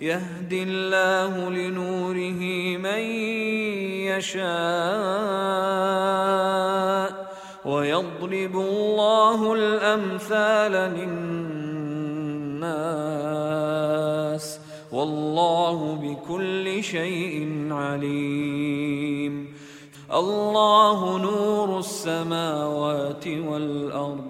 يهدي الله لنوره من يشاء ويضرب الله الأمثال للناس والله بكل شيء عليم. الله نور السماوات والأرض.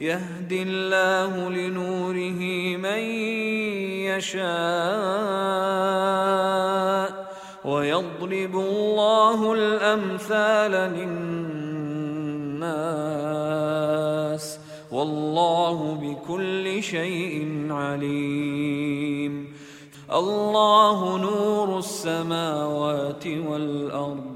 يهدي الله لنوره من يشاء ويضرب الله الأمثال للناس والله بكل شيء عليم. الله نور السماوات والأرض.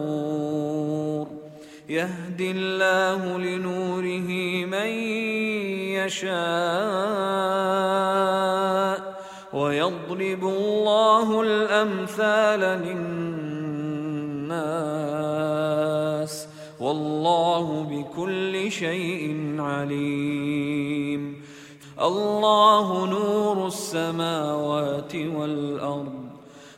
يهدي الله لنوره من يشاء ويضرب الله الأمثال للناس والله بكل شيء عليم. الله نور السماوات والأرض.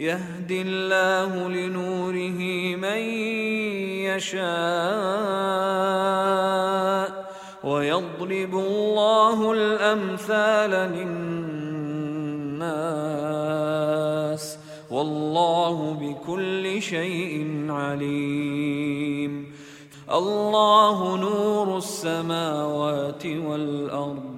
يهدي الله لنوره من يشاء ويضرب الله الأمثال للناس والله بكل شيء عليم. الله نور السماوات والأرض.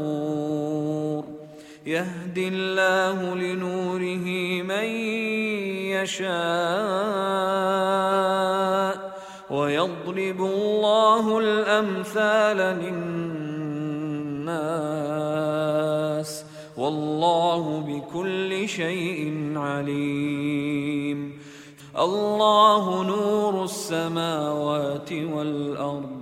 يهدي الله لنوره من يشاء ويضرب الله الأمثال للناس والله بكل شيء عليم. الله نور السماوات والأرض.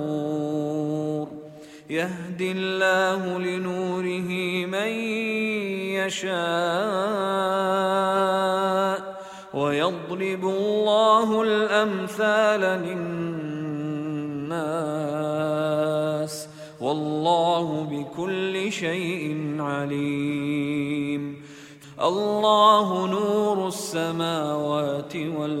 يهدي الله لنوره من يشاء ويضرب الله الأمثال للناس والله بكل شيء عليم. الله نور السماوات والأرض.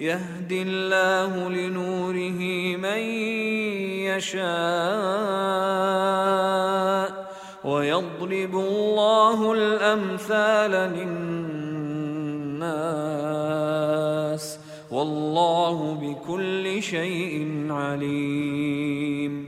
يهدي الله لنوره من يشاء ويضرب الله الأمثال للناس والله بكل شيء عليم.